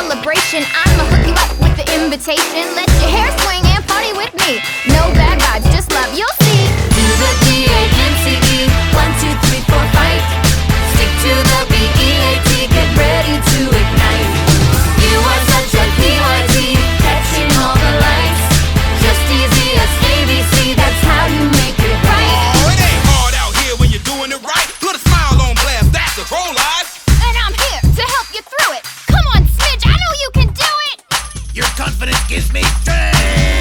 celebration. I'ma hook you up with the invitation. Let your hair swing and party with me. gives me strength.